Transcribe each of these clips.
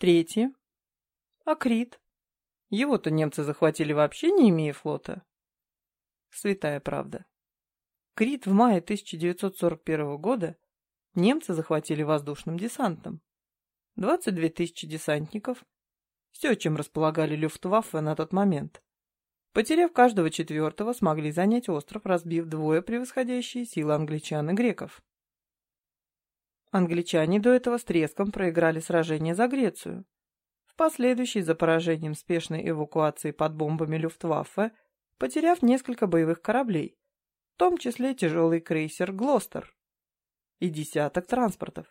Третье. А Крит? Его-то немцы захватили вообще не имея флота. Святая правда. Крит в мае 1941 года немцы захватили воздушным десантом. 22 тысячи десантников, все, чем располагали Люфтваффе на тот момент. Потеряв каждого четвертого, смогли занять остров, разбив двое превосходящие силы англичан и греков. Англичане до этого с треском проиграли сражение за Грецию. В последующей за поражением спешной эвакуации под бомбами Люфтваффе, потеряв несколько боевых кораблей, в том числе тяжелый крейсер «Глостер» и десяток транспортов.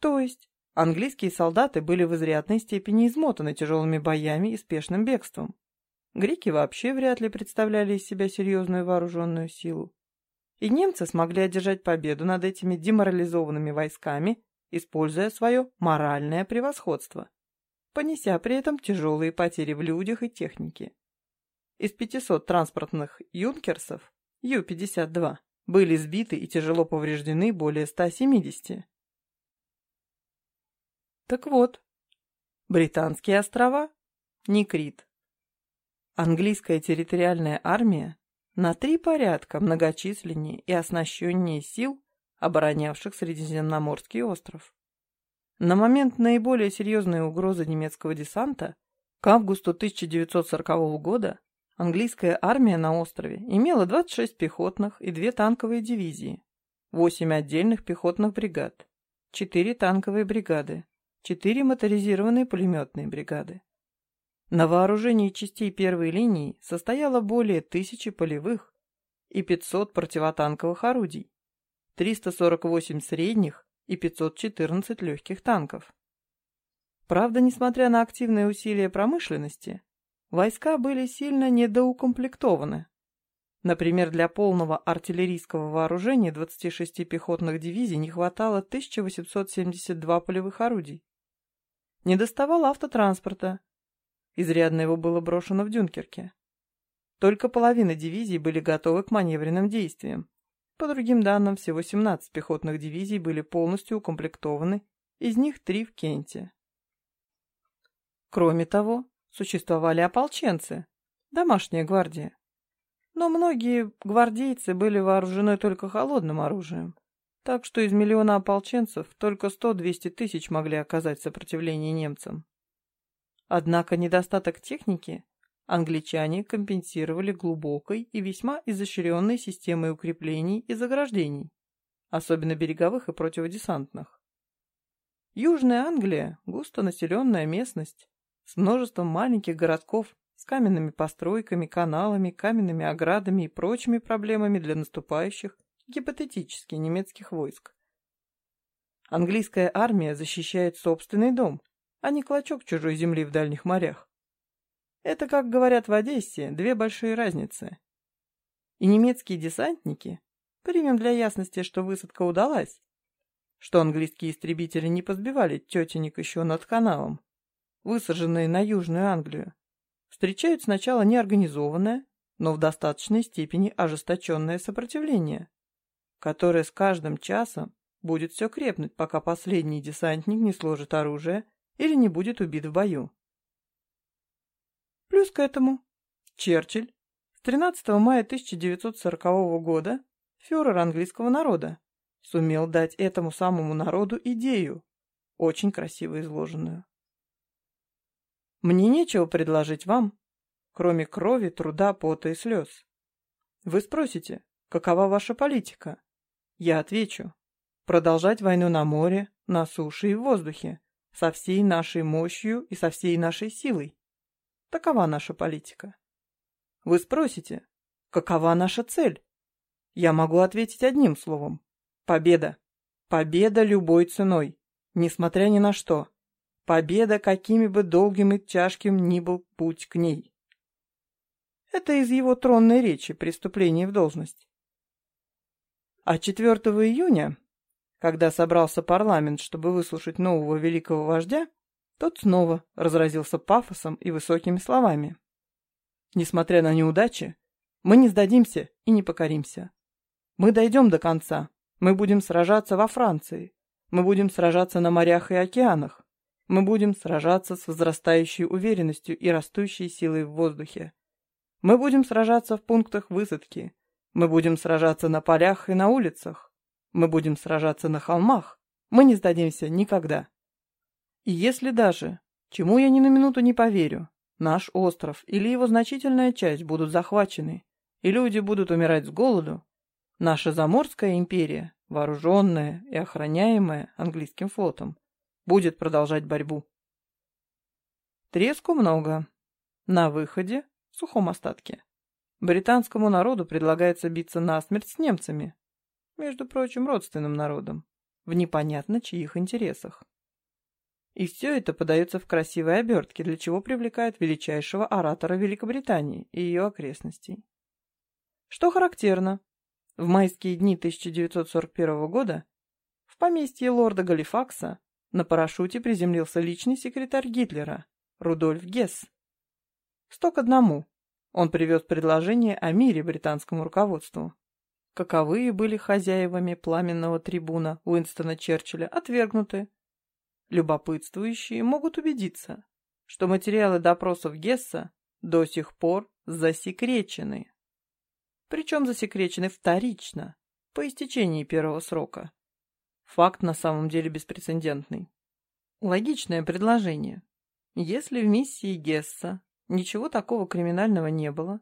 То есть английские солдаты были в изрядной степени измотаны тяжелыми боями и спешным бегством. Греки вообще вряд ли представляли из себя серьезную вооруженную силу. И немцы смогли одержать победу над этими деморализованными войсками, используя свое моральное превосходство, понеся при этом тяжелые потери в людях и технике. Из 500 транспортных «Юнкерсов» Ю-52 были сбиты и тяжело повреждены более 170. Так вот, Британские острова, Никрит. Английская территориальная армия на три порядка многочисленнее и оснащеннее сил, оборонявших Средиземноморский остров. На момент наиболее серьезной угрозы немецкого десанта к августу 1940 года английская армия на острове имела 26 пехотных и 2 танковые дивизии, 8 отдельных пехотных бригад, 4 танковые бригады, 4 моторизированные пулеметные бригады, на вооружении частей первой линии состояло более тысячи полевых и 500 противотанковых орудий, 348 средних и 514 легких танков. Правда, несмотря на активные усилия промышленности, войска были сильно недоукомплектованы. Например, для полного артиллерийского вооружения 26 пехотных дивизий не хватало 1872 полевых орудий. Недоставало автотранспорта Изрядно его было брошено в Дюнкерке. Только половина дивизий были готовы к маневренным действиям. По другим данным, всего 17 пехотных дивизий были полностью укомплектованы, из них три в Кенте. Кроме того, существовали ополченцы, домашняя гвардия. Но многие гвардейцы были вооружены только холодным оружием, так что из миллиона ополченцев только 100-200 тысяч могли оказать сопротивление немцам. Однако недостаток техники англичане компенсировали глубокой и весьма изощренной системой укреплений и заграждений, особенно береговых и противодесантных. Южная Англия – густонаселенная местность с множеством маленьких городков с каменными постройками, каналами, каменными оградами и прочими проблемами для наступающих, гипотетически, немецких войск. Английская армия защищает собственный дом – а не клочок чужой земли в дальних морях. Это, как говорят в Одессе, две большие разницы. И немецкие десантники, примем для ясности, что высадка удалась, что английские истребители не позбивали тетенек еще над каналом, высаженные на Южную Англию, встречают сначала неорганизованное, но в достаточной степени ожесточенное сопротивление, которое с каждым часом будет все крепнуть, пока последний десантник не сложит оружие или не будет убит в бою. Плюс к этому Черчилль с 13 мая 1940 года, фюрер английского народа, сумел дать этому самому народу идею, очень красиво изложенную. Мне нечего предложить вам, кроме крови, труда, пота и слез. Вы спросите, какова ваша политика? Я отвечу. Продолжать войну на море, на суше и в воздухе, со всей нашей мощью и со всей нашей силой. Такова наша политика. Вы спросите, какова наша цель? Я могу ответить одним словом. Победа. Победа любой ценой, несмотря ни на что. Победа, какими бы долгим и тяжким ни был путь к ней. Это из его тронной речи «Преступление в должность». А 4 июня когда собрался парламент, чтобы выслушать нового великого вождя, тот снова разразился пафосом и высокими словами. Несмотря на неудачи, мы не сдадимся и не покоримся. Мы дойдем до конца. Мы будем сражаться во Франции. Мы будем сражаться на морях и океанах. Мы будем сражаться с возрастающей уверенностью и растущей силой в воздухе. Мы будем сражаться в пунктах высадки. Мы будем сражаться на полях и на улицах. Мы будем сражаться на холмах. Мы не сдадимся никогда. И если даже, чему я ни на минуту не поверю, наш остров или его значительная часть будут захвачены, и люди будут умирать с голоду, наша заморская империя, вооруженная и охраняемая английским флотом, будет продолжать борьбу. Треску много. На выходе, в сухом остатке, британскому народу предлагается биться насмерть с немцами, между прочим, родственным народом, в непонятно чьих интересах. И все это подается в красивой обертке, для чего привлекает величайшего оратора Великобритании и ее окрестностей. Что характерно, в майские дни 1941 года в поместье лорда Галифакса на парашюте приземлился личный секретарь Гитлера, Рудольф Гесс. Сто к одному. Он привез предложение о мире британскому руководству. Каковые были хозяевами пламенного трибуна Уинстона Черчилля отвергнуты. Любопытствующие могут убедиться, что материалы допросов Гесса до сих пор засекречены. Причем засекречены вторично, по истечении первого срока. Факт на самом деле беспрецедентный. Логичное предложение. Если в миссии Гесса ничего такого криминального не было,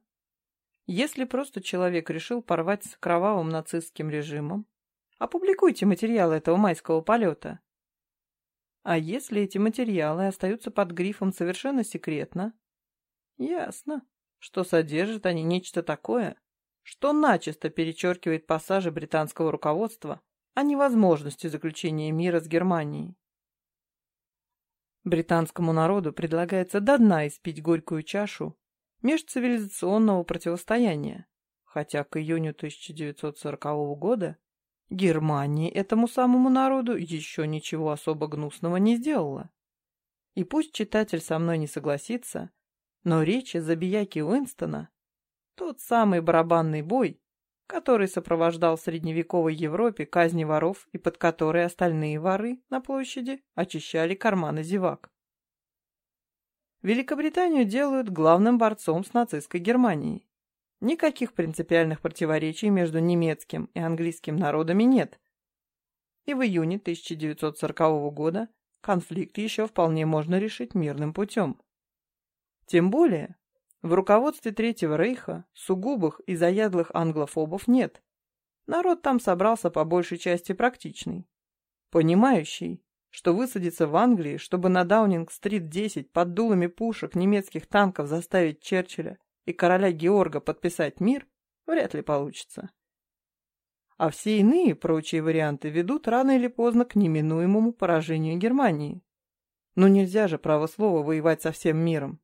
если просто человек решил порвать с кровавым нацистским режимом, опубликуйте материалы этого майского полета. А если эти материалы остаются под грифом совершенно секретно, ясно, что содержат они нечто такое, что начисто перечеркивает пассажи британского руководства о невозможности заключения мира с Германией. Британскому народу предлагается до дна испить горькую чашу межцивилизационного противостояния, хотя к июню 1940 года Германия этому самому народу еще ничего особо гнусного не сделала. И пусть читатель со мной не согласится, но речи забияки Уинстона тот самый барабанный бой, который сопровождал в средневековой Европе казни воров и под который остальные воры на площади очищали карманы зевак. Великобританию делают главным борцом с нацистской Германией. Никаких принципиальных противоречий между немецким и английским народами нет. И в июне 1940 года конфликт еще вполне можно решить мирным путем. Тем более, в руководстве Третьего Рейха сугубых и заядлых англофобов нет. Народ там собрался по большей части практичный. Понимающий, что высадиться в Англии, чтобы на Даунинг-стрит 10 под дулами пушек немецких танков заставить Черчилля и короля Георга подписать мир, вряд ли получится. А все иные прочие варианты ведут рано или поздно к неминуемому поражению Германии. Но нельзя же право слова воевать со всем миром.